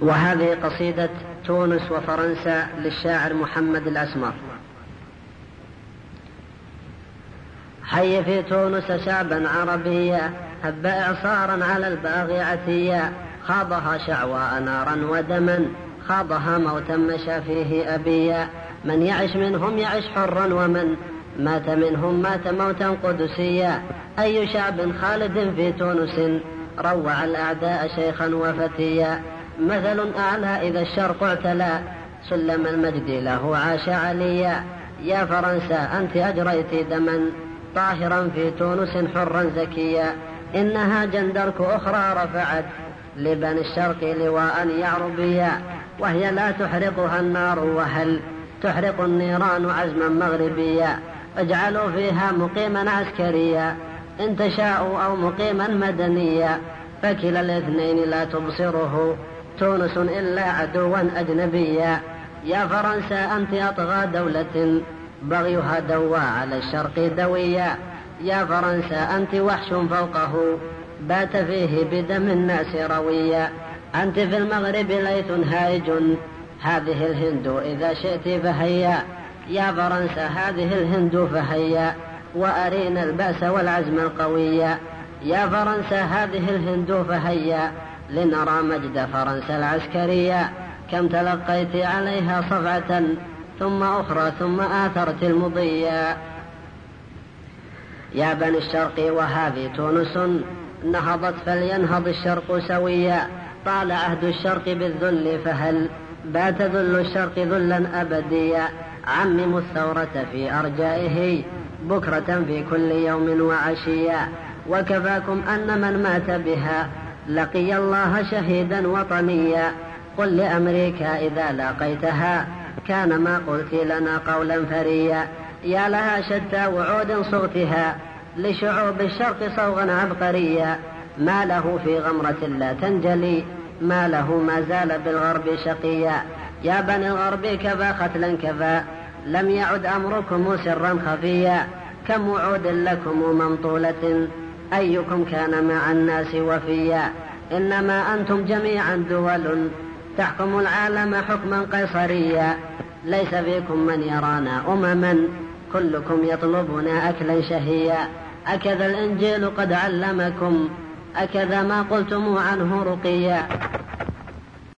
وهذه قصيدة تونس وفرنسا للشاعر محمد الأسمر. حي في تونس شعبا عربيا هب إعصارا على الباغي عتيا خاضها شعواء نارا ودما خاضها موتا مشى فيه أبيا. من يعش منهم يعش حرا ومن مات منهم مات موتا قدسيا. أي شعب خالد في تونس روع الأعداء شيخا وفتيا. مثل أعلى إذا الشرق اعتلى سلم المجد له. عاش عليا يا فرنسا أنت أجريت دما. طاهرا في تونس حرا زكيا. إنها جندرك أخرى رفعت لبني الشرق لواء يعربيا. وهي لا تحرقها النار وهل تحرق النيران عزما مغربيا. اجعلوا فيها مقيما عسكريا. إن تشاءوا أو مقيما مدنيا. فكلا الاثنين لا تبصره. تونس إلا عدوا أجنبيا. يا فرنسا أنت أطغى دولة. بغيها دوى على الشرق دويا. يا فرنسا أنت وحش فوقه. بات فيه بدم الناس رويا. أنت في المغرب ليث هائج هذه الهند إذا شئت فهيا. يا فرنسا هذه الهند فهيا. وأرينا البأس والعزم القويا. يا فرنسا هذه الهند فهيا. لنرى مجد فرنسا العسكرية كم تلقيت عليها صفعة ثم أخرى ثم آثرت المضيا يا بني الشرق وهذه تونس نهضت فلينهض الشرق سويا. طال عهد الشرق بالذل فهل بات ذل الشرق ذلا أبديا؟ عمموا الثورة في أرجائه بكرة في كل يوم وعشيا. وكفاكم أن من مات بها لقي الله شهيدا وطنيا. قل لأمريكا إذا لاقيتها. كان ما قلت لنا قولا فريا. يا لها شتى وعود صوتها. لشعوب الشرق صوغا عبقريا. ما له في غمرة لا تنجلي. ما له ما زال بالغرب شقيا. يا بني الغرب كفى قتلا كفى. لم يعد أمركم سرا خفيا. كم وعود لكم ممطولة أيكم كان مع الناس وفيا. إنما أنتم جميعا دول. تحكم العالم حكما قيصريا. ليس فيكم من يرانا أمما. كلكم يطلبنا أكلا شهيا. أكذا الإنجيل قد علمكم. أكذا ما قلتم عنه رقيا.